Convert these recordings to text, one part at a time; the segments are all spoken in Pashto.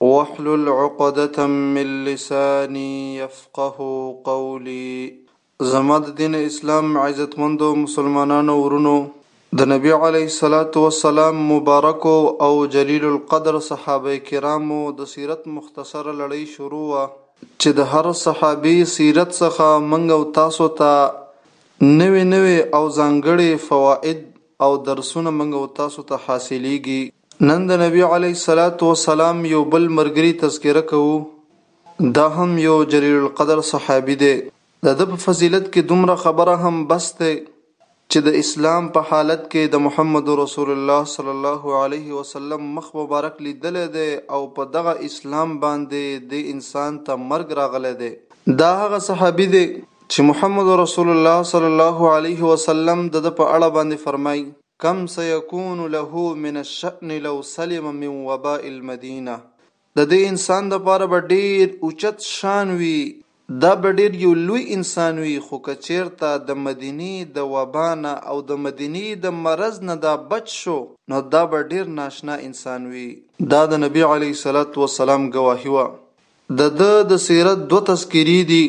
واحلل عقدة من لساني يفقه قولي زما د دين اسلام عزتمندو مسلمانانو ورونو د نبي عليه الصلاة والسلام مبارکو او جليل القدر صحابه کرامو د سيرت مختصره لړۍ شروع وه چې د هر صحابي سيرت څخه موږ او تاسو ته نوې نوې او ځانګړې فوائد او درسونه موږ او تاسو ته حاصليږي نن د نبی علیه الصلاة والسلام یو بل مرګري تذکره کوو، دا هم یو جلیل القدر صحابي دی، د ده په فضیلت کې دومره خبره هم بس دی چې د اسلام په حالت کې د محمد رسول الله صلی الله علیه وسلم مخ مبارک لیدلی دی او په دغه اسلام باندې دې انسان ته مرګ راغلی دی، دا هغه صحابي دی چې محمد رسول الله صلی الله علیه وسلم د ده په اړه باندې فرمایي. کم سیکون له من الشأن لو سلم من وباء المدینة د دې انسان لپاره به ډېر اوچت شان وي، دا به ډېر یو لوی انسان وي، خو که چېرته د مدینې د وبا نه او د مدینې د مرض نه دا بچ شو، نو دا به ډېر ناشنا انسان وي. دا د نبي علیه الصلوة والسلام ګواهي وه د ده د سیرت دوه تذکرې دي،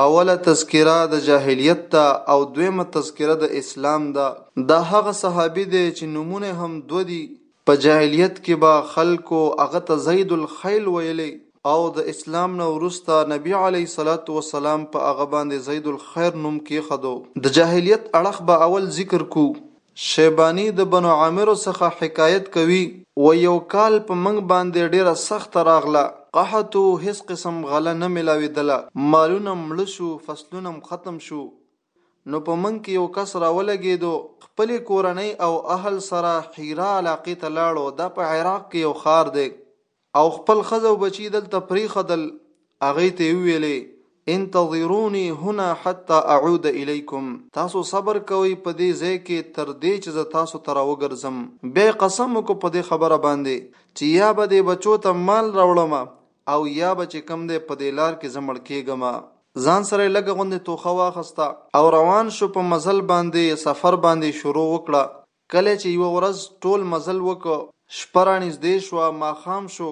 اوله تذکره د جاهلیت ده او دویمه تذکره د اسلام ده. دا هغه صحابي دی چې نومونه یې هم دوه دي، په جاهلیت کې به خلکو هغه ته زید الخیل ویلی او د اسلام نه وروسته نبي علیه صلات وسلام په هغه باندې زید الخیر نوم کېښدو. د جاهلیت اړخ به اول ذکر کړو شیباني د بنو عامرو څخه حکایت کوي. و یو کال په موږ باندې ډېره سخته راغله، قحط و، هېڅ قسم غله نه مېلاوېدله، مالونه مړه شو، فصلونه هم ختم شو، نو په موږ کې یو کس راولګېدو، خپلې کورنۍ او اهل سره حیرا علاقې ته لاړو، دا په عراق کې یو ښار دی، او خپل خزه او بچی دلته پری خدل اغه ته ویلې انتظرونی هنا حتا اعود الیکم تاسو صبر کوئ په دې ځای کې تر دې چې زه تاسو ته راوګرځم بیا یې قسم وکړو په دې خبره باندې چې یا به دې بچو ته مال راوړم او یا به چې کم دی په دې لار کې زه مړ کېږم ځان سره لږه غوندې توخه واخسته او روان شو په مزل باندې سفر باندې شروع وکړه کله چې یوه ورځ ټول مزل وکړ، شپه رانږدې شوه، ماښام شو،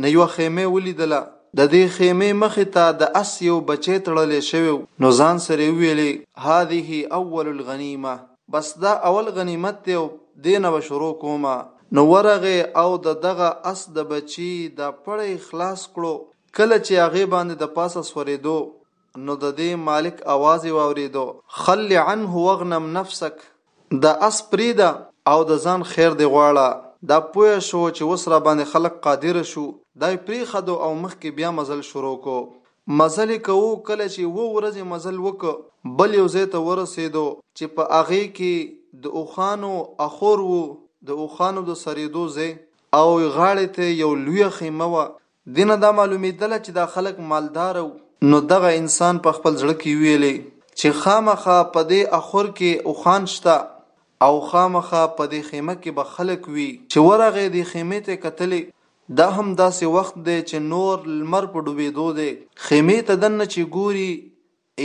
نو یوه خیمه ولیدله، د دې خیمې مخې ته د اس یو بچی تړلی شوی و، نو ځان سره یې وویل، هذه اول الغنیمة، بس دا اول غنیمت دی او دې نه به شروع کوم، نو ورغی او د دغه اس د بچي دا پړی خلاص کړو، کله چې هغې باندې د پاسه سورېدو، نو د دې مالک اواز یې واورېدو. خل عنه واغنم نفسک، دا اس پرېږده او د ځان خیر دې غواړه. دا پوه شو چې اوس راباندې خلک قادر شو، دا یې پرېښدو او مخکې بیا مزل شروع کړو. مزل یې کوو، کله چې اووه ورځې مزل وکړ، بل یو ځای ته ورسېدو چې په هغې کې د اوښانو اخور و، د اوښانو د څرېدو ځای او غاړې ته یې یو لویه خیمه وه، دې نه دا معلومېدله چې دا خلک مالداره وو. نو دغه انسان په خپل زړه کې ویلې چې خامخا په دې اخور کې اوښان شته او خامخا په دې خېمه کې به خلک وي. چې ورغی دې خېمې ته کتلې، دا هم داسې وخت دی چې نور لمر په ډوبېدو دی. خېمې ته دننه چې ګوري،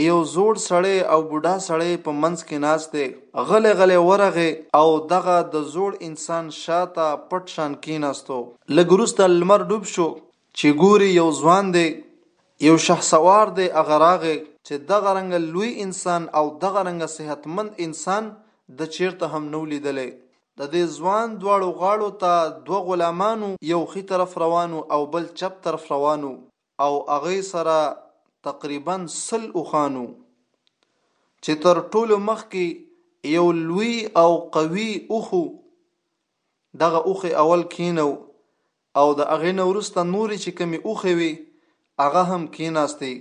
یو زوړ سړی او بوډا سړی په منځ کې ناست دی. غلی غلی ورغی او دغه د زوړ انسان شا ته پټ شان کېناستو. لږ وروسته لمر ډوب شو چې ګوري یو ځوان دی، یو شهسوار دی هغه راغی چې دغه رنګه لوی انسان او دغه رنګه صحتمند انسان ده چېرته هم نه و لیدلی. د دې ځوان دواړو غاړو ته دوه غلامانو یو ښي طرف روان و او بل چپ طرف روان و او هغوی سره تقریبا سل اوښان وو، چې تر ټولو مخکې یو لوی او قوي اوښ و، دغه اوښ یې اول کېنو او د هغې نه وروسته نورې چې کومې اوښې وې هغه هم کېناستې.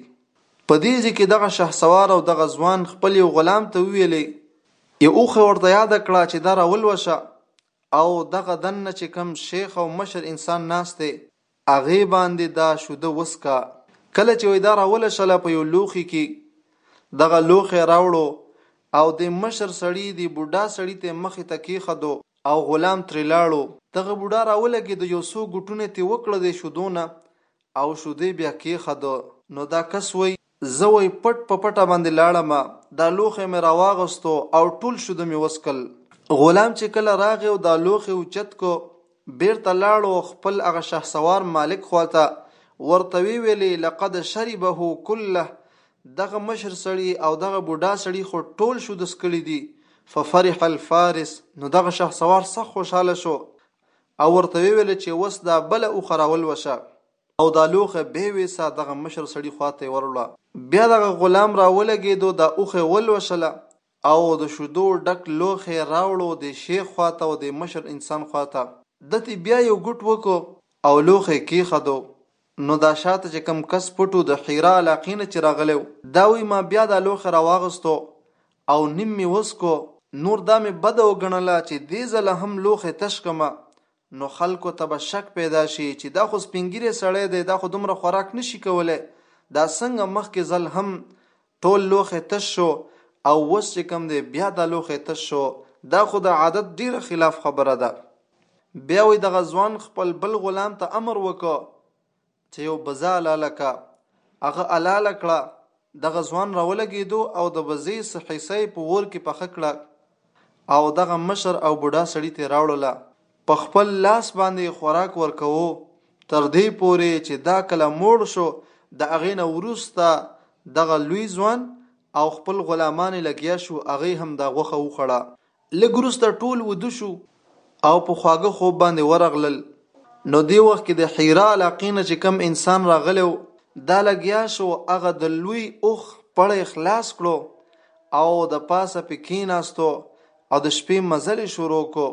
په دې ځای کې دغه شهسوار او دغه ځوان خپل یو غلام ته وویلې، یو اوښه ورته یاده کړه چې دا راولوشه او دغه دننه چې کوم شیخ او مشر انسان ناست دی، هغې باندې دا شوده وسکه کله چې وې دا راوله شله په یو لوخي کې دغه لوخي راوړو او د مشر سړی د بوډا سړی ته مخې ته کېښدو او غلام ترې لاړو دغه بوډا راولګې د یو څو ګټونه ته وکړه د شودونه او شودې بیا کېښده نو دا کس وې زه وای پټ په پټه باندې لاړم، دا لوښی مې راواغستو او ټول شوده مې وڅکل. غلام چې کله راغی او دا لوښی اوچت کو، بېرته لاړو خپل هغه شهسوار مالک خواته، ورته وې ویلې، لقد شربه کله، دغه مشر سړي او دغه بوډا سړي خو ټول شوده څکلي دي، ففرح الفارس، نو دغه شهسوار سخت خوشحاله شو او ورته وې ویلې چې وس دا بله اوښه راولوشه. او دا لوښی بې وېسه دغه مشر سړي خوا ته یې وروړه. بیا دغه غلام را ولګېدو دا اوښه یې ولوشله او د شودو ډک لوښی یې راوړو دې شیخ خوا ته او دې مشر انسان خوا ته. ده ترې بیا یو ګوټ وکړو او لوښی یې کېښدو. نو دا شا ته چې کوم کس پټ و، د حیرا علاقې نه چې راغلی و، دا وایي ما بیا دا لوښی را واغستو او نیم مې وڅکو، نور دا مې بده وګڼله چې دې ځله هم لوښی تش کړم، نو خلکو ته به شک پیدا شي چې دا خو سپین ږیری سړی دی دا خو دومره خوراک نه شي کولی دا څنګه مخکې ځل هم ټول لوښی تش شو او اوس چې کوم دی بیا دا لوښی تش شو دا خو د عادت ډیره خلاف خبره ده بیا وی دغه ځوان خپل بل غلام ته امر وکړ چې یو بزه الاله کا هغه الاله کړه دغه ځوان راولګېدو او د بزې څه حصه یې په اور کې پخه کړه او دغه مشر او بوډا سړي ته راوړله په خپل لاس باندې خوراک ورکوو تر دې پورې چې دا کله موړ شو د هغې نه وروسته دغه لوی ځوان او خپل غلامان لګیا شو هغې هم دا غوښه وخوړه لږ وروسته ټول وده شو او په خواږه خوب باندې ورغلل نو دی وخت کې د حیرا علاقې نه چې کم انسان راغلی و دا لګیا شو هغه د لوی اوخ پړی خلاص کړو او د پاسه پې کیناستو او د شپې مزل شروع کو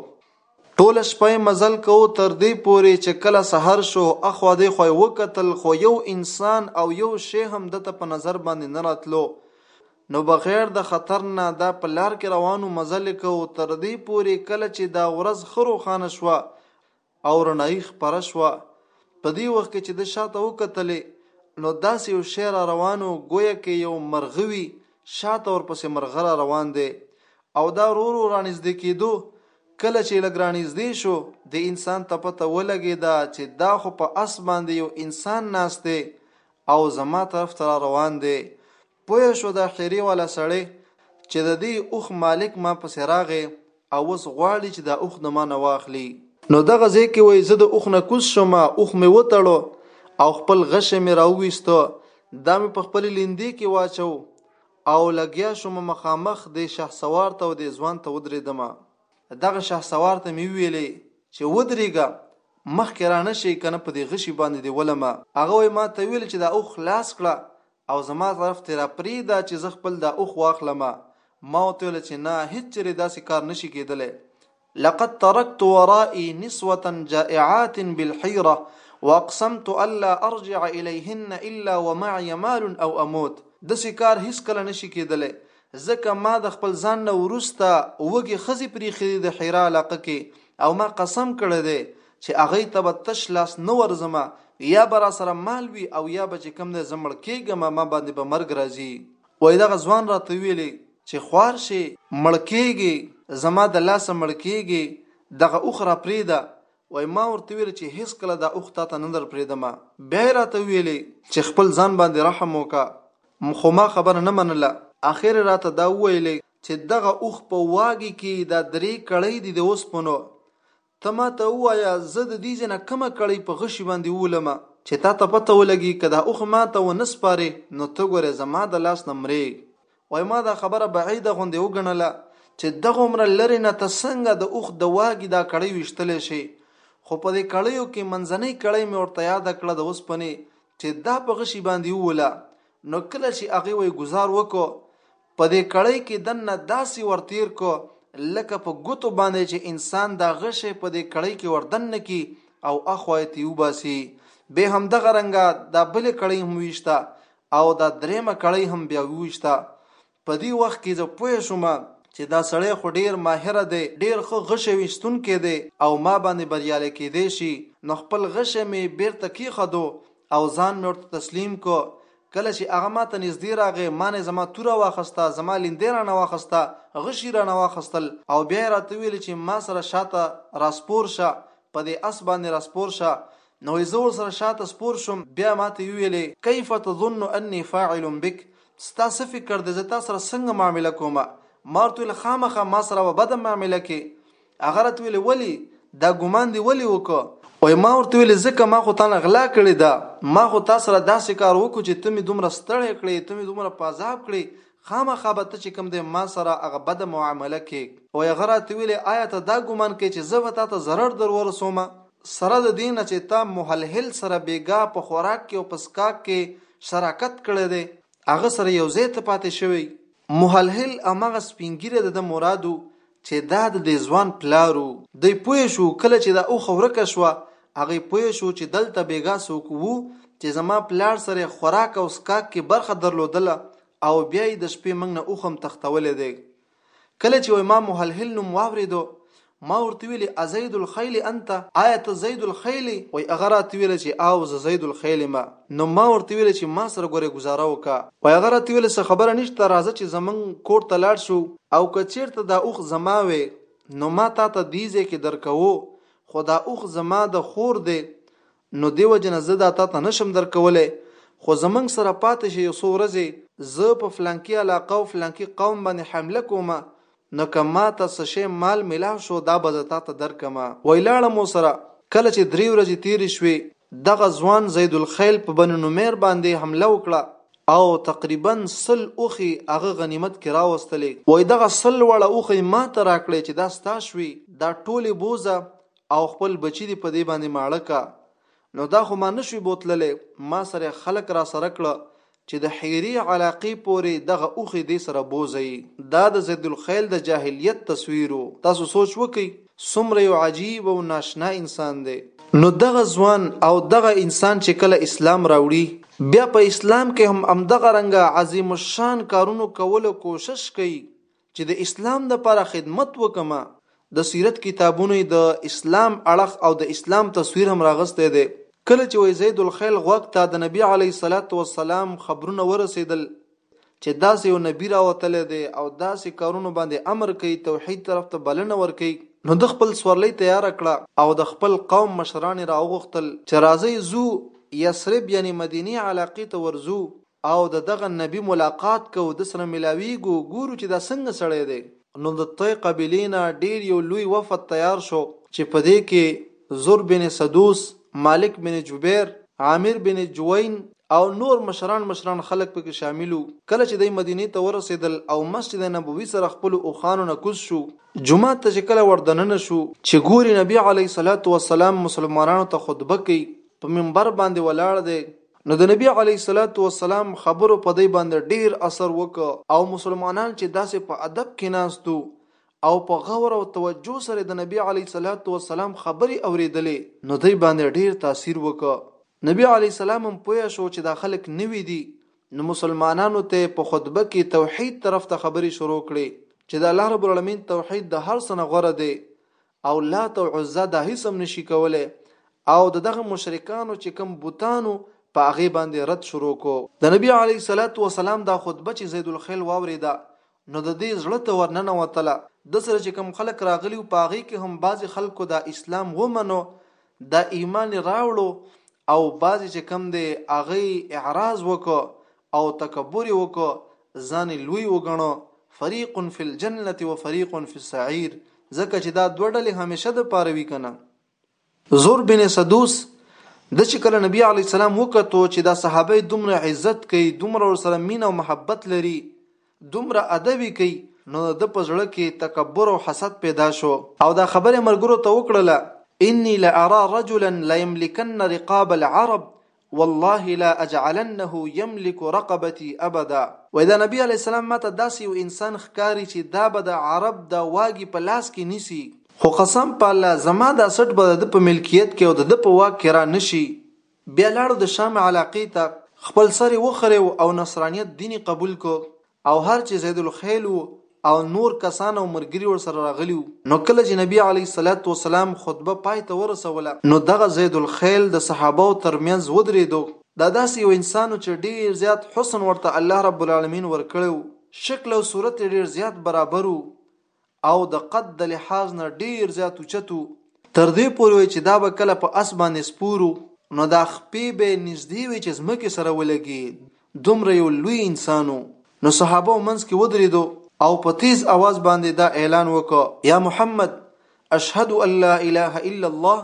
ټول شپه مزل کو تر دې پورې چې کله سحر شو اخو دې خو وکتل خو یو انسان او یو شی هم دته په نظر باندې نه راتلو نو بغېر د خطر نه دا په لار کې روانو مزلې کوو تر دې پورې کله چې دا ورځ ښه روښانه شوه او رڼايي خپره شوه په دې وخت کې چې د شاته وکتلې نو داسې یو شی را روانو ګویا کې یو مرغوي شاته ورپسې مرغه را روان دی او دا رو رو رانږدې کېدو کله چې لږ رانږدې شو د انسان ته پته ولګېده چې دا خو په اس باندې یو انسان ناست دی او زما طرف ته روان دی پوه شو دا خیرې والا سړی چې د دې اوښ مالک ما پسې راغی او اوس غواړي چې دا اوښ د ما نه واخلي. نو دغه ځای کې وایي زه د اوښ نه کوز شوم، اوښ مې وتړو او خپل غشی مې راوویستو، دا مې په خپلې لیندې کې واچو او لګیا شوم مخامخ دې شهسوار ته او دې ځوان ته ودرېدم. دغه شهسوار ته مې وویل چې ودرېږه، مخکې رانه شي کنه په دې غشي باندې دې ولم. هغه وایي ما ته ویل چې دا اوښ خلاص کړه، او زما طرف ته را پرېږده چې زه خپل دا اوښ واخلم، ما ورته وویل چې نه، هېڅ چېرې داسې کار نه شي کېدلی. لقد ترکت ورائي نسوة جائعات بالحيرة واقسمت الا ارجع اليهن الا ومعي مال او اموت، داسې کار هېڅکله نه شي کېدلی، ځکه ما د خپل ځان نه وروسته وږې ښځې پرېښې دي د حیرا علاقه کې او ما قسم کړی دی چې هغوی ته به تش لاس نه ورځم، یا به راسره مال وي او یا به چې کوم دی زه مړ کېږم، ما باندې به مرګ راځي. وایي دغه ځوان راته ویل چې خوار شې، مړ کېږې، زما د لاسه مړ کېږې، دغه اوښ راپرېږده. وایي ما ورته ویل چې هېڅکله دا اوښ تاته نه درپرېږدم. بیا یې راته ویل چې خپل ځان باندې رحم وکړه، خو ما خبره نه منله. اخر یې راته دا وویل چې دغه اوښ په واګې کې دا درې کړۍ دي د اوسپنو، ته ماته ووایه زه د دې ځنه کومه کړۍ په غشي باندې وولمه چې تا ته پته ولګي که دا اوښ ماته ونه سپارې نو ته ګورې زما د لاس نه مرېږ وای ما دا خبره بعیده غوندې وګڼله چې دغومره لرې نه ته څنګه د اوښ د واګي دا کړۍ ویشتلی شې خو په دې کړیو کې منځنۍ کړۍ مې ورته یاده کړه د اوسپنې چې دا په غشي باندې ووله نو کله چې هغې وای ګزار وکړو په دې کړۍ کې دننه داسې ور تېر کو لکه په ګوتو باندې چې انسان دا غشې په دې کړۍ کې ور دننه کی او اخوا یې تیو باسي به هم دغه رنګه دا بلې کړۍ هم ویشته او دا درېمه کړۍ هم بیا ویشته په دې وخت کې زه پوه شوم چې دا سړی خو ډیر ماهر دی ډیر خو غشې ویشتون کې دی او ما باندې بریالی کې دی شي نو خپل غشې مې بیرته کیخدو او ځان مې ورته تسلیم کو کله چې هغه ماته نږدې راغی ما نه زما توره واخسته زما لیندې رانه واخسته غشي رانه واخستل او بیا یې راته ویل چې ما سره شاته راسپور شه په دې اس باندې راسپور شه نو زه ورسره شاته سپور شوم بیا ماته یې ویلې کیف تظن انی فاعل بک ستا څه فکر دی زه تا سره څنګه معامله کوم ما ورته ویل خامخا ما سره به بده معامله کې هغه راته ویل ولی دا ګمان دی ولی وکړه او ما ورته ویل ځکه ما خو تانه غلا کړی دا ما خو تاسو سره داسې کار وکړو چې ته می دومره ستړی کړې ته می دومره په عذاب کړې خامخا به ته چې کوم دی ما سره هغه بده معامله کې او هغه راته ویل آیا ته دا ګمان کوې چې زه به تا ته ضرر در ورسوم سره د دې نه چې تا محلحل سره بیګا په خوراک کې او په سکاک کې شراکت کړی دی هغه سره یو ځای ته پاتې شوی محلحل هماغه سپینګیره د مرادو چې دا د دې ځوان پلار و. دی پوه شو، کله چې دا اوښه ورکه شوه، هغه پوه شو چې دلته بېګا څوک وو چې زما پلار سره یې خوراک او څکاک کې برخه درلودله او بیا یې د شپې موږ نه اوښم تښتولی دی. کله چې وایي ما مهلهل نوم واورېدو، ما ورته ویل، ازید الخیل انت؟ آیا ته زید الخیل یې؟ وایي هغه راته ویل چې، آو زه زید الخیل یم. نو ما ورته ویل چې ما سره ګورې ګزاره وکه وای هغه راته ویل څه خبره نشته راځه چې زمونږ کور ته لاړ شو او که چیرته دا اوښ زما وې نو ما تاته دی ځای کې درکوو خو دا اوښ زما د خور دی نو دی وجه نه زه دا تاته نشم درکولی خو زمونږ سره پاتې شې یو څو ورځې زه په فلانکي علاقه او فلانکي قوم باندې حمله کومه نو که ما ته څه شی مال ملاو شو، دا به زه تا ته درکړم. ولاړم ورسره. کله چې درې ورځې تېرې شوې، دغه ځوان زید الخیل په بني نمیر باندې حمله وکړه او تقریباً سل اوښې هغه غنیمت کې راوستلې. وایي دغه سل واړه اوښی ما ته راکړې چې دا ستا شوې، دا ټولې بوځه او خپل بچي دې په دې باندې ماړه کړه. نو دا خو ما نه شوی بوتللی، ما سره خلک راسره کړه چې د حیرې علاقې پورې دغه اوښې دې سره بوځی. دا د ذیدالخیل د جاهلیت تصویر و، تاسو سوچ وکړئ څومره یو عجیب او ناشنا انسان دی. نو دغه ځوان او دغه انسان چې کله اسلام راوړي، بیا په اسلام کې هم همدغه رنګه عظیم الشان کارونو کولو کوشش کوي، چې د اسلام لپاره خدمت وکم د سیرت کتابونو د اسلام اړخ او د اسلام تصویر هم راغسته دی کله چې وای زید الخیل غوږ ته د نبی علی صلوات و سلام خبرونه ورسېدل چې داسې یو نبی راوتلی دی او داسې کارونو باندې امر کوي توحید طرف ته بلنه ورکوي نو د خپل سورلۍ تیار کړه او د خپل قوم مشران راوغختل چې راځي زو یسرب یعنی مدینه علاقه ته ورزو او د دغه نبي ملاقات کوو، ده سره ملاویږو، ګورو چې دا څنګه سړی دی. نو د طی قبیلې نه ډیر یو لوی وفد تیار شو، چې په دې کې زر بن سدوس، مالک بن جبیر، عامر بن جوین او نور مشران مشران خلک په کې شامل وو، کله چې دی مدینې ته ورسیدل او مسجد نبوي سره خپلو اوښانو نه کوز شو، جومات ته چې کله ور دننه شو، چې ګوري نبي علیه الصلوة والسلام مسلمانانو ته خطبه کوي، په منبر باندې ولاړ دی. نو د نبی علیه الصلوة والسلام خبرو په دوی باندې ډیر اثر وکړ او مسلمانان چې داسې په ادب کیناست وو او په غور او توجه سره د نبی علیه الصلوة والسلام خبرې اوریدلې نو دوی باندې ډیر تاثیر وکړ نبی علیه السلام هم پوه شو چې دا خلک نوي دي نو مسلمانانو ته په خطبه کې توحید طرف ته خبرې شروع کړې چې د الله رب العالمین توحید د هر څه نه غوره دی او لات او عزا دا هیڅ هم نشي کولی او د دغه مشرکانو چې کوم بوتانو په هغه باندې رد شروع کو د نبی علی صلوات و سلام دا خطبه چې زید الخیل واوریدا نو د دې زړه ته ورننه وتله د سره چې کوم خلک راغلی او په هغه کې هم بعضی خلکو دا اسلام ومنو دا ایمان راوړو او بعضی چې کوم دی هغه اعراض وکړو او تکبر یې وکړ، ځان یې لوی وګڼه، فریق فی الجنة و فریق فی السعیر، ځکه چې دا دوه ډلې همیشه د پاره وي کنه. زور بن سدوس د چې کله نبی علی السلام وکتو چې دا صحابه دومره عزت کوي دومره ور سره مینه او محبت لري دومره ادب کوي نو د په زړه کې تکبر او حسد پیدا شو او دا خبره مرګرو ته وکړله اني لارا رجلا لا يملكن رقاب العرب والله لا اجعلنه يملک رقبتي ابدا. وایي دا نبي علیه السلام ماته داسې یو انسان ښکاري چې دا به د عرب دا واګي په لاس کې نیسي، خو قسم په الله زما دا څټ به د ده په ملکیت کې او د ده په واک کې را نه شي، بیا لاړو د شام علاقې ته، خپل سر یې وخریو او نصرانیت دین یې قبول کړ، او هر چې زید الخیل وو او نور کسان او مرګري ورسره راغلي وو. نو کله چې نبي علیه الصلوة والسلام خطبه پای ته ورسوله نو دغه زید الخیل د صحابوو تر مینځ ودریدو، دا داسې یو انسان وو چې ډیر زیات حسن ورته الله رب العالمین ورکړی وو، شکل او صورت یې ډیر زیات برابر وو، او د قد د لحاظ نه ډېر زیات اوچت و، تر دې پورې وې چې دا به کله په اس باندې سپور و، نو دا خپې به یې نږدې وې چې ځمکې سره ولګي، دومره یو لوی انسان و، نو صحابه و منځ کې ودرېدو او په تېز اواز باندې دا اعلان وکړ، یا محمد! اشهد ان لا اله الا الله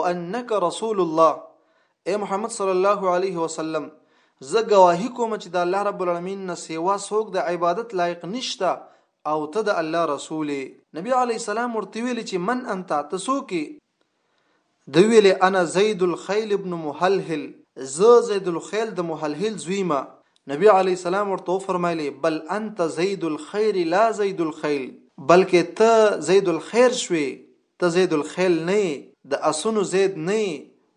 وانک رسول الله، ای محمد صلی الله علیه وسلم! زه ګواهي کوم چې د الله رب العلمین نه سېوا څوک د عبادت لایق نشته او ته د الله رسول یې؟ نبي علیه السلام ورته وویل چې، من انت؟ ته څوک یې؟ ده وویل، انا زید الخیل ابن مهلهل، زه زید الخیل د مهلهل زوی یم. نبي علیه السلام ورته وفرمایل، بل انت زید الخیر لا زید الخیل، بلکې ته زید الخیر شوې، ته زید الخیل نه یې، د اسونو زید نه یې،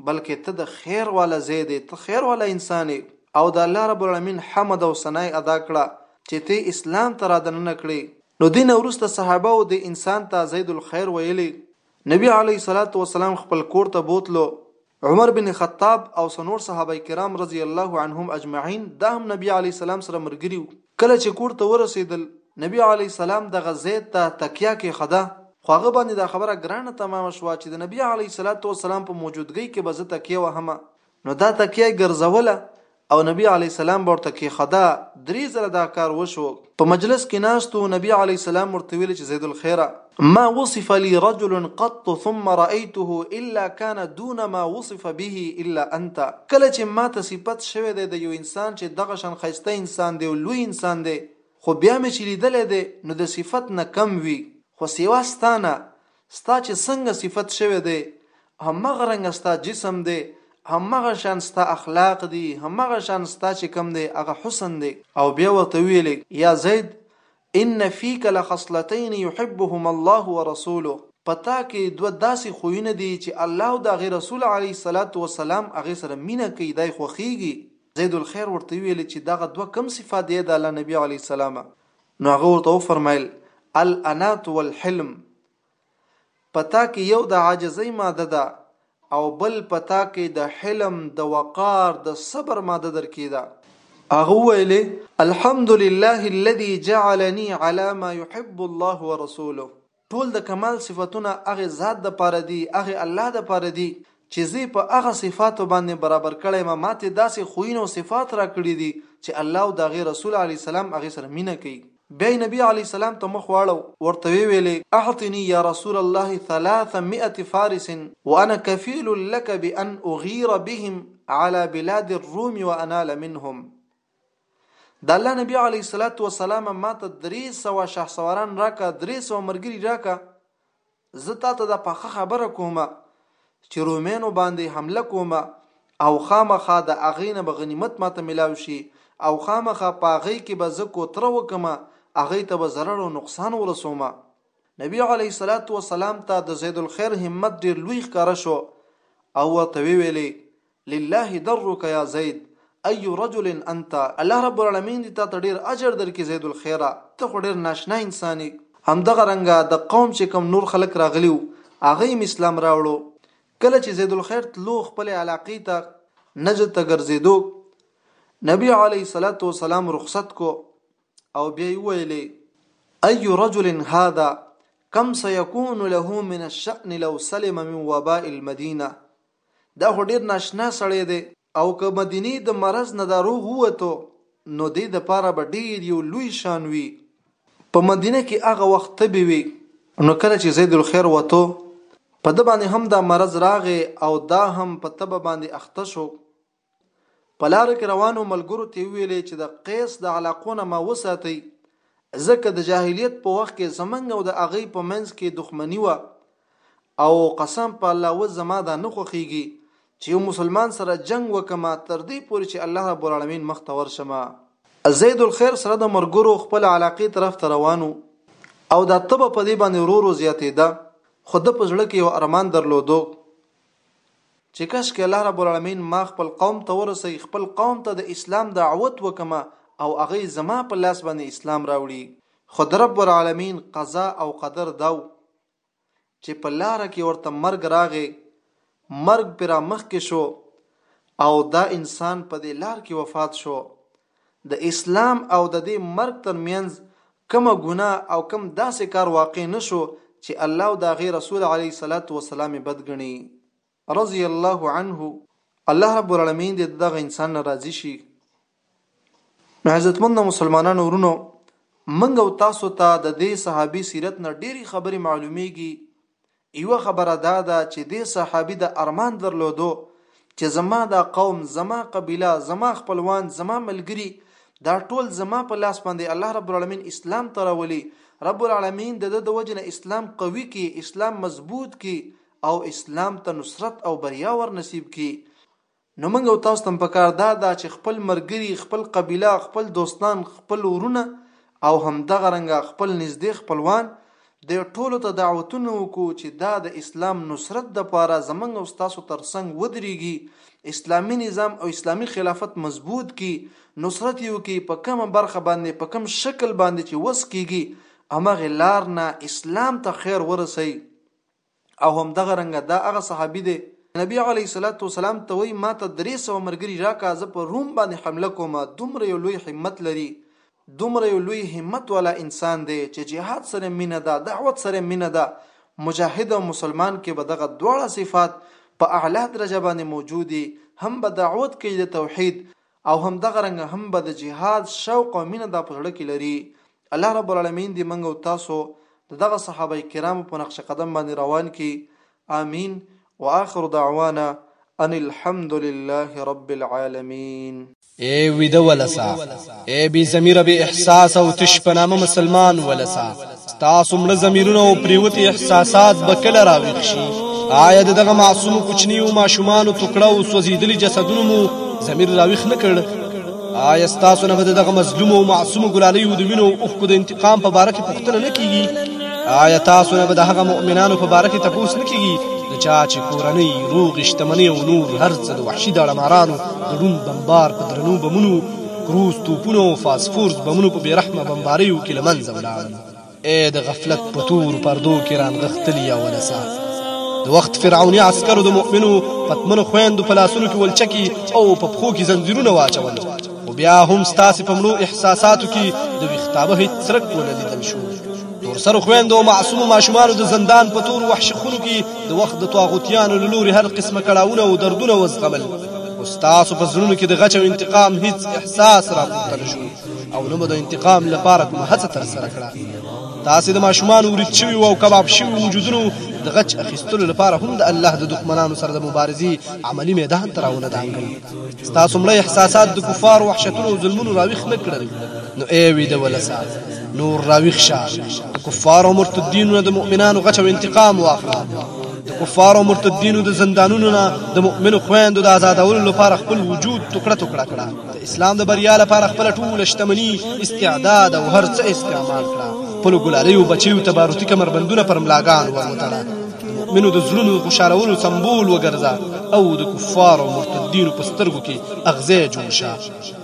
بلکې ته د خیر والا زید یې، ته خیر والا انسان یې او د الله رب العالمین حمد او ثنا یې ادا کړه چې ته یې اسلام ته رادننه کړې. نو دې نه وروسته صحابه وو دې انسان ته زید الخیر ویلې. نبي علیه الصلوة والسلام خپل کور ته بوتلو، عمر بن خطاب او څنور صحابه کرام رضی الله عنهم اجمعین دا هم نبی علی السلام سره مرګری وو کله چې کور ته ورسیدل نبی علی السلام دغه زید ته تکیه کې خدا خو هغه باندې دا خبره ګرانه تمام شو چې د نبی علی صلوات و سلام په موجودګۍ کې به زه تکیه وهم نو دا تکیه ګرځوله او نبی علیه السلام به ورته کېښوده، درې ځله دا کار وشو، په مجلس کې ناست و، نبی علیه السلام ورته ویل چې زید الخیره! ما وصف لي رجل قط ثم رأیته الا کان دون ما وصف به الا انت، کله چې ما ته صفت شوی دی د یو انسان چې دغه شان ښایسته انسان دی او لوی انسان دی، خو بیا مې چې لیدلی دی نو د صفت نه کم وي، خو سوا ستا نه، ستا چې څنګه صفت شوی دی همغه رنګ ستا جسم دی همغه شان ستا اخلاق دي همغه شان ستا چې کم دی هغه حسن دی او بیا ورته ویل یا زید ان فیک لخصلتین یحبهما الله ورسوله پتا کې دوه داسې خوینه دي چې الله او د غیر رسول علی صلوات و سلام هغه سره مینه کوي دای خوخیږي زید الخير ورته ویل چې دغه دوه کم صفات دی د الله نبی علی السلام نو هغه ورته وفرمایل، الانات والحلم، په تا کې یو د عاجزۍ ماده ده او بل په تا کې د حلم، د وقار، د صبر ماده درکې ده. هغه وویل، الحمدلله الذي جعلني علی ما يحب الله ورسوله. ټول د کمال صفتونه هغه ذات د پاره دي، هغه الله د پاره دي چې زه يې په هغه صفاتو باندې برابر کړی يم، ما ته داسې خويونه او صفات راکړي دي چې الله او د هغه رسول عليه السلام هغه سره مينه کوي. بيا يې نبي عليه السلام ته مخ واړو، ورته ويې ويل، اعطني يا رسول الله ثلاث مئة فارس وانا کفيل لک بأن اغير بهم علي بلاد الروم وانال منهم، د الله نبی علیه الصلاۃ والسلام ماته درې سوه شهسواران راکا درې سوه مرګري راکا زه تا ته د پخه خبره کوم چې رومینو باندې حمله کوم او خامخا د اغې نه به غنیمت ماته ملاو شي او خامخا په اغې کې به زه کوتره وکم اغې ته به ضرر او نقصان ورسوم نبی علیه الصلاۃ والسلام ته د زید الخير همت ډیر لوی ښکاره شو او ورته ویلې لله درک یا زید ای رجل انت. الله رب العالمین دې تاته ډېر اجر درکړي زید الخیره، ته خو ډېر ناشنا انسان یې. همدغه رنګه د قوم چې کوم نور خلک راغلي وو هغوی هم اسلام راوړو، کله چې زید الخیر تلو خپلې علاقې ته، نجد ته ګرځېدو، نبي علیه الصلوة والسلام رخصت کړو او بیا یې وویل، ای رجل هذا کم سیکون له من الشأن لو سلم من وباء المدینة، دا خو ډیر ناشنا سړی دی او که مدینې د مرض نه دا روغ ووتو نو دی د پاره به ډیر یو لوی شان وی په مدینه کې هغه وخت تبی وی نو کله چې زید الخیر وتو په د باندې هم دا مرض راغې او دا هم په تبه باندې اخته شو په لاره کې روانو ملګرو ته ویلې چې د قیس د علاقو نه ما وساتئ ځکه د جاهلیت په وخت کې زمنګ او د هغې په منځ کې دښمني وه او قسم په الله و زما دا نه خوښیږي چې یو مسلمان سره جنگ وکما تر دې پورې چې الله رب العالمین مخ ته ورشمه زید الخير سره د مرګرو خپل علاقې طرف ته روانو او دا تبه په دې باندې ورورو زیاتې ده خود په ځړه کې یو ارمان درلودو چې کشکې الله رب العالمین ما خپل قوم ته ورسوي خپل قوم ته د اسلام دعوت وکم او هغه زما په لاس باندې اسلام راوړي خو د رب العالمین قضا او قدر داو چې په لار کې ورته مرګ راغی مرګ پر مخ کې شو او دا انسان په دې لار کې وفات شو د اسلام او د دې مرګ تر مینځ کومه ګناه او کوم داسې کار واقع نه شو چې الله او د هغې رسول علیه الصلات والسلام یې بد ګڼي رضی الله عنه الله رب العالمین دې دغه انسان نه راضي شي نو عزتمند مسلمانانو ورونو منګ او تاسو ته تا د دې صحابي سیرت نه ډېری خبرې معلومیږي یوه خبره دا ده چې دې صحابي دا ارمان درلودو چې زما دا قوم زما قبیله زما خپلوان زما ملګري دا ټول زما په لاس باندې الله رب العالمین اسلام ته راولي رب العالمین د د وجنه اسلام قوي کی اسلام مضبوط کی او اسلام ته نصرت او بریا ور نصیب کی نو موږ او تاسو ته پکار دا ده چې خپل مرګري، خپل قبیله، خپل دوستان، خپل ورونه او همدغه رنګه خپل نږدې خپلوان د ټولو ته دعوتونه وکړو چې دا د اسلام نصرت دپاره زموږ او ستاسو تر څنګ ودریږي، اسلامي نظام او اسلامي خلافت مضبوط کړي، نصرت یې وکړي، په کومه برخه باندې، په کوم شکل باندې چې وس کیږي همغې لار نه اسلام ته خیر ورسوي. او هم دغه رنګه دا هغه صحابي دی نبی علیه الصلاۃ والسلام ته وی ما ته درې سوه مرګري راکا زه په روم باندې حمله کوم دومره یو لوی همت لري دومره یو لوی همت والا انسان دی چې جهاد سره مینه ده دعوت سره مینه ده مجاهد او مسلمان کې به دغه دواړه صفات په اعلی درجه باندې موجودي هم به دعوت کوي د توحید او همدغه رنګه هم به د جهاد شوق او مینه دا په زړه کې لري الله رب العالمین دې منګ او تاسو د دغه صحابه کرامو په نقش قدم باندې روان کی آمین واخر دعوانا ان الحمد لله رب العالمین اے ویده ولسا اے بی زمیره بی احساس او تش پنامه مسلمان ولسا ستاسو مړه ضمیرونه او پریوتي احساسات به کله راویښ شي آیا د دغه معصوم کوچنیو ماشومانو ټوکړه او سوځېدلي جسدونو مو ضمیر راویښ نه کړ آیا ستاسو نه به د دغه مظلوم او معصوم ګلالیو د وینو اوښکو د انتقام په باره کې پوښتنه نه کیږي آیا تاسو نه به د هغه مؤمنانو په باره کې تپوس نه کیږي د چا چې کورنۍ روغې شتمنۍ او نور هر څه د وحشي داړمارانو د ړوند بمبار په درنو بمونو کروز توپونو او فاسفورس بمونو په بیرحمه بمباریو کې لمنځه ولاړل اے د غفلت په تور پردو کې رانغښتلی یا ولسا د وخت فرعوني عسکرو د مؤمنو پتمنو خويندو په لاسونو کې ولچکی او په پښو کې زنجیرونه واچول او بیا هم ستاسو په مړو احساساتو کې د ویختابه هیڅ څرک ونه لیدل شو تور سر خويندو او معصوم ماشومان د زندان په تور وحش خونو کې د وخت د طاغوتیانو له لوري هر قسمه کړاوونه او دردونه وزغمل خو ستاسو په زړونو کې د غچ او انتقام هیڅ احساس راپورته نه شو او نه مو د انتقام لپاره کومه هڅه ترسره کړه تاسې د ماشومانو ورید شوي او کباب شوي وجودونو د غچ اخیستلو لپاره هم د الله د دښمنانو سره د مبارزې عملی میدان ته راونه دانګل ستاسو مړی احساسات د کفار وحشتونو او ظلمونو راویښ نه کړل نو ای ویده ولسه نور راویښ شه د کفارو مرتدینو د مؤمنانو غچ او انتقام واخله د کفار او مرتدینو د زندانونو نه د مؤمنو خويندو د آزادولو لپاره خپل وجود ټوکړه ټوکړه کړه د اسلام د بریا لپاره خپل ټول شتمنی استعداد او هر څه استعمال کړه خپل ګلالیو بچیو تبارتي کمربندونه پر ملاګان وروتړه مؤمنو د زړونو خوشالولو سمبول وګرځه او د کفار او مرتدینو په سترګو کې اغزه جوړ شه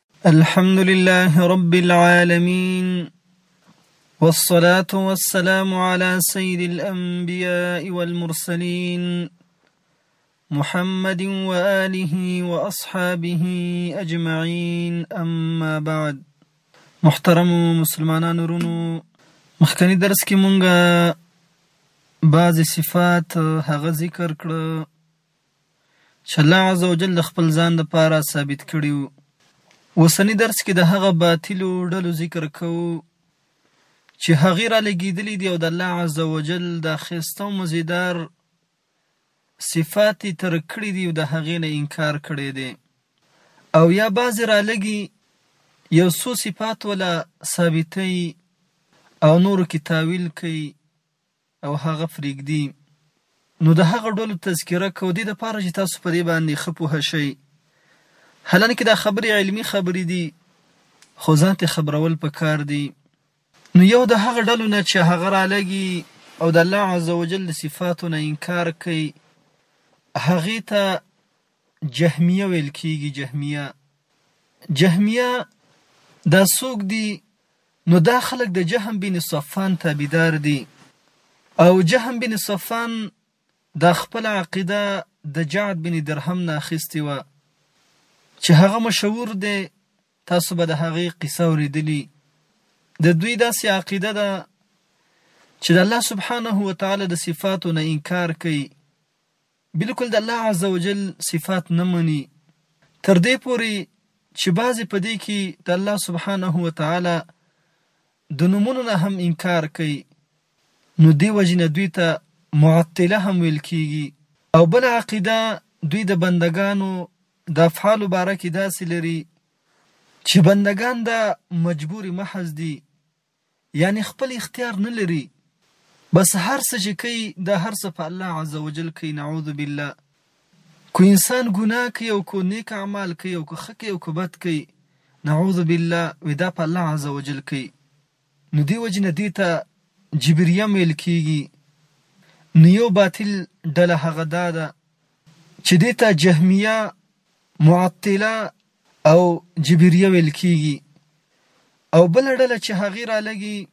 الحمد لله رب العالمين والصلاة والسلام على سيد الأنبياء والمرسلين محمد وآله وأصحابه أجمعين أما بعد محترم مسلمانانو رونو مخکنی درس کې مونږه بعض صفات هغه ذکر کړه چې الله عزوجل د خپل ځان لپاره ثابت کړي وو. اوسني درس کې د هغه باطلو ډلو ذکر کوو چې هغوی را لېږېدلي دي او د الله عزوجل دا ښایسته او مزېدار صفات یې ترک کړي دي او د هغې نه انکار کړی دی او یا بعضې را لږي یو څو صفات ولا ثابتوي او نورو کې تاویل کوي او هغه پرېږدي. نو د هغه ډلو تذکره کوو دې لپاره چې تاسو په دې باندې ښه پوه شئ. حالانکه دا خبرې علمي خبرې دي خو ځان ترې خبرول پکار دي. نو یو د هغه ډلو نه چې هغه رالږي او د الله عزوجل د صفاتو نه انکار کوي هغې ته جهمیه ویل کېږي، جهمیه. جهمیه دا څوک دي نو دا خلک د جهم بن صفان تابعدار دي او جهم بن صفان دا خپله عقیده د جعد بن درهم نه اخیستې وه چې هغه مشهور دی تاسو به د هغې قصه اورېدلي د دوی داسې عقیده ده چې د الله سبحانه وتعالی د صفاتو نه انکار کوي بلکل د الله عزوجل صفات نه مني تر دې پورې چې بعضې په دې کې د الله سبحانه وتعالی د نومونو نه هم انکار کوي نو دې وجې نه دوی ته معطله هم ویل کیږي او بله عقیده دوی د بندګانو د افعالو باره کې داسې لري چې بندګان دا مجبور محض دي یعنې خپل اختیار نه لري بس هر څه چې کوي دا هر څه په الله عزوجل کوي نعوذ بالله که انسان ګناه کوي او که نیک اعمال کوي او که ښه کوي او که بد کوي نعوذ بالله وي دا په الله عزوجل کوي نو دې وجې نه دې ته جبریه ویل کیږي نو یو باطل ډله هغه دا ده چې دې ته جهمیه معطله او جبریه ویل کیږي او بل ډله چې هغه را لګي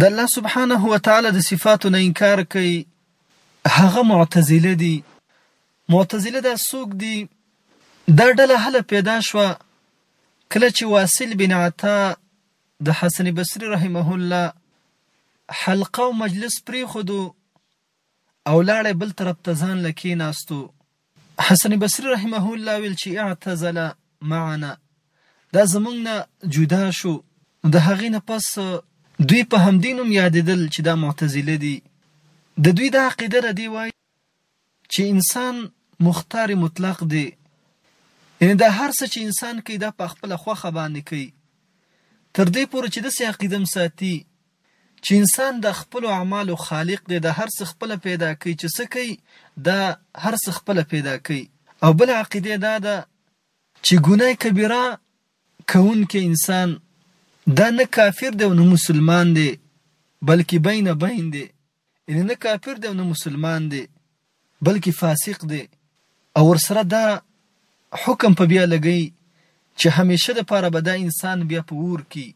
د الله سبحانه و تعالی د صفاتو نه انکار کوي هغه معتزله دي معتزله دا سوق دي دا ډله هله پیدا شو کله چې واصل بن عطا د حسن بصری رحمه الله حلقه او مجلس پری خودو او لاړی بل طرف ته ځان له کیناستو. حسن بصری رحمه الله ویل چی اعتزل معنا دا زمونږ نه جدا شو نو د هغی نه پس دوی په همدی نوم یادیدل چی دا معتزله دی د دوی دا عقیده ده دی وایی چی انسان مختار مطلق دی یعنی دا هر څه چی انسان کوي دا په خپله خوښه باندی کوي تر دی پوری چی دسی عقیده هم ساتی. چې انسان د خپلو اعمالو خالق دی دا هر څه خپله پیدا کوي چې څه کوي دا هر څه خپله پیدا کوي او بله عقیده دا ده چې ګناه کبیره کوونکی انسان دا نه کافر دی او نه مسلمان دی بلکې بین بین دی. یعنې نه کافر دی او نه مسلمان دی بلکې فاسق دی او ورسره دا حکم په بیا لګوي چې همیشه لپاره به دا انسان بیا په اور کې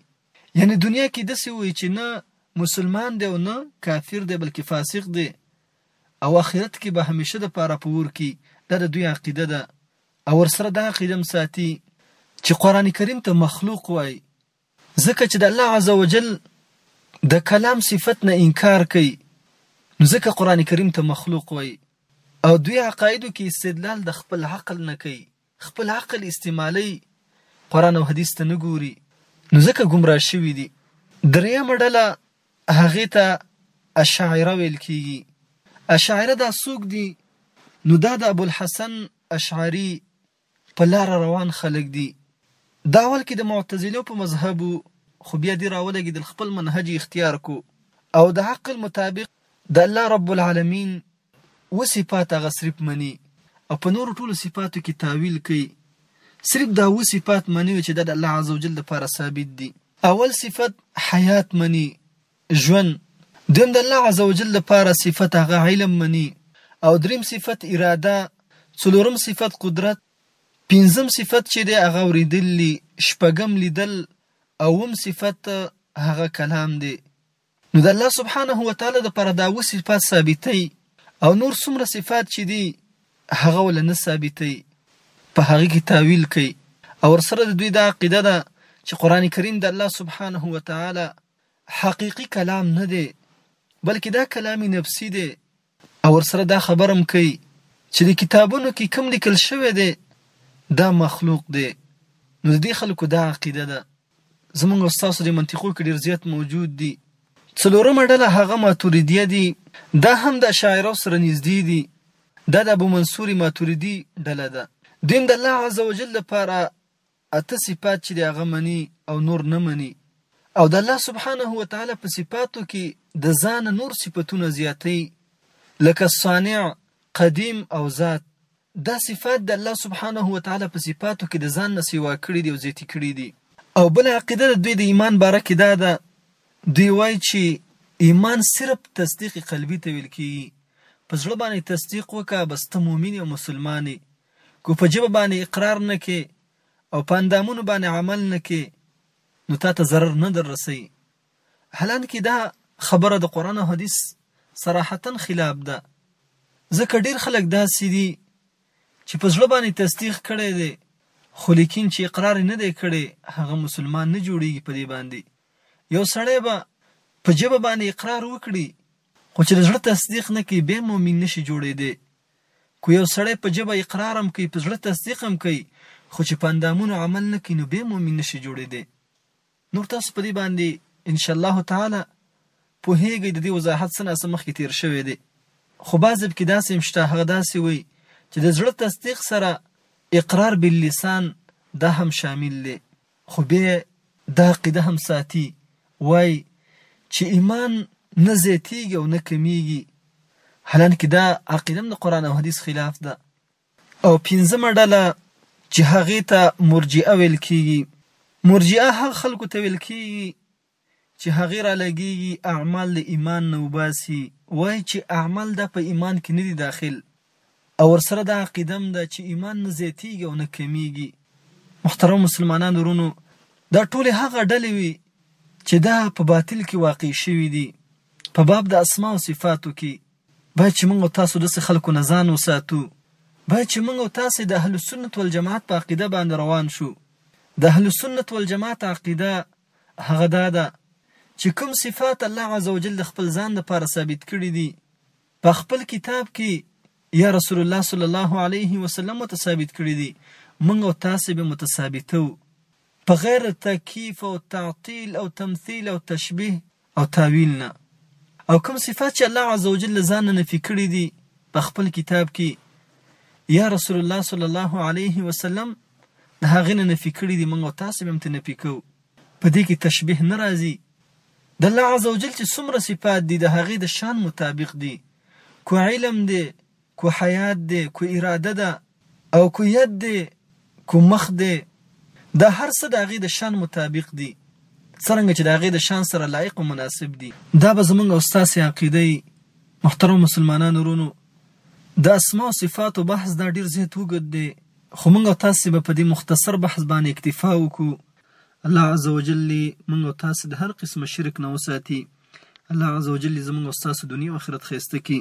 یعنې دنیا کې داسې وایي چې نه مسلمان دی او نه کافر دی بلکې فاسق دی او آخرت کې به همیشه د پاره په ور کې دا د دوی عقیده ده او ورسره دا عقیده هم ساتي چې قران کریم ته مخلوق وای ځکه چې د الله عز وجل د کلام صفت نه انکار کوي نو ځکه قران کریم ته مخلوق وایي او دوی عقایدو کې استدلال د خپل عقل نه کوي خپل عقل استعمالي قران او حدیث ته نه ګوري نو ځکه ګمراه شوي دي درېیمه ډله هغې ته اشاعره ویل کېږي اشاعره دا څوک دي نو دا د ابوالحسن اشعري په لاره روان خلک دي دا اول کې د معتزلو په مذهب وو خو بیا دي راولګیدل خپل منهج اختیار کو او د عقل مطابق د الله رب العالمین اوه صفات هغه صرف مني او په نورو ټولو صفاتو کې تاویل کوي صرف دا اوه صفات مني چې دا د الله عزوجل لپاره ثابت دي اول صفت حیات مني ژوند، دویم د الله عزوجل لپاره صفت هغه علم مني او دریم صفت اراده څلورم صفت قدرت پنځم صفت چې دی هغه اوریدل دي شپږم لیدل اووم صفت هغه کلام دی نو د الله سبحانه وتعالی لپاره دا اووه صفات ثابتوي او نور څومره صفات چې دي هغه ول نه ثابتوي په هغه کې تاویل کوي او ورسره د دوی دا عقیده ده چې قران کریم د الله سبحانه وتعالی حقیقی کلام نه دی بلکه دا کلام نفسی دی. او ورسره دا خبره هم کوي چې د کتابونو کې کوم لیکل شوی دی دا مخلوق دی نو د دې خلکو دا عقیده ده زمونږ او ستاسو د منطقو کې ډیر زیات موجود دي څلورمه ډله هغه ماتوریدیه دي دا هم د اشاعرو سره نږدې دي دا د ابو منصور ماتوریدي ډله ده دویم د الله عزوجل لپاره اته صفات چې د هغه مني او نور نه مني او د الله سبحانه و تعالی په صفاتو کې د ځان نور صفتونه زیاتوي لکه صانع قدیم او ذات دا صفات د الله سبحانه و تعالی په صفاتو کې د ځان نه سیوا کړي دي او زیاتې کړي دي او بل عقیده د دوی د ایمان باره کې دا ده دوی وایي چې ایمان صرف تصدیق قلبي ته ویل کېږي په زړه باندې تصدیق وکړه بس ته مؤمن او مسلمان که په ژبه باندې اقرار نه کړې او په اندامونو باندې عمل نه کړې نو تا ته ضرر نه در رسوي حالانکه دا خبره د قرآن او حدیث صراحتا خلاف ده ځکه ډیر خلک داسې دي چې په زړه باندې تصدیق کړی دی خو لیکن چې اقرار نه دی کړی هغه مسلمان نه جوړیږي په دې باندې یو سړی به په جبه باندې اقرار وکړي خو چې د زړه تصدیق نه کوي بیا مؤمن نشي جوړېدی که یو سړی په ژبه اقرار هم کوي، په زړه تصدیق هم کوي، خو چې په اندامونو عمل نه کوي، نو بیا مؤمن نه شي جوړېدی. نور تاسو په دې باندې ان شاء الله تعالی پوهېږئ، د دې وضاحت څه ناڅه مخکې تېر شوی دی. خو بعضې پکې داسې هم شته، هغه داسې وایي چې د زړه تصدیق سره اقرار باللسان دا هم شامل دی. خو بیا یې دا عقیده هم ساتي، وايي، چې ایمان نه زیاتېږي او نه کمېږي، حالانکه دا عقیده هم د قرآن او حدیث خلاف ده. او پنځمه ډله چې هغې ته مرجئه ویل کېږي، مرجئه هغه خلکو ته ویل کېږي، چې هغې رالګېږي، اعمال له ایمان نه وباسي، وايي چې اعمال دا په ایمان کې نه دي داخل او ورسره دا عقیده هم ده چې ایمان نه زیاتېږي او نه کمېږي. محترمو مسلمانانو ورونو! دا ټولې هغه ډلې وې چې دا په باطل کې واقع شوې دي. په باب د اسماء او صفاتو کې باید چې موږ او تاسو داسې خلکو نه ځان وساتو، باید چې موږ او تاسې د اهلسنت والجماعت په عقیده باندې روان شو. د اهلسنت والجماعت عقیده هغه دا ده، چې کوم صفات الله عزوجل د خپل ځان لپاره ثابت کړي دي، په خپل کتاب کې یا رسول الله صلی الله علیه وسلم ورته ثابت کړي دي، موږ او تاسې به متثابتوو، په غیر تکییف او تعطیل او تمثیل او تشبیه او تاویل نه او کوم صفات چې الله عزوجل له ځان نه نفي کړي دي په خپل کتاب کې یا رسول الله صلی الله علیه وسلم د هغه نه نفي کړي دي موږ تاسو به هم ته نفي کوو په دې کې تشبیه نه راځي د الله عزوجل چې څومره صفات دي د هغې د شان مطابق دي کو علم دی کو حیات دی کو اراده ده او کو ید دی کو مخ دی دا هر څه د هغې د شان مطابق دي څرنګه چې د هغې د شان سره لایق او مناسب دي. دا به زموږ او ستاسې عقیده وي محترمو مسلمانانو ورونو د اسماء او صفاتو بحث دا ډېر زیات اوږد دی خو موږ او تاسې به په دې مختصر بحث باندې اکتفا وکړو الله عز وجل دې موږ او تاسې د هر قسمه شرک نه وساتي الله عز وجل دې زموږ او ستاسو دنیا او اخرت ښایسته کړي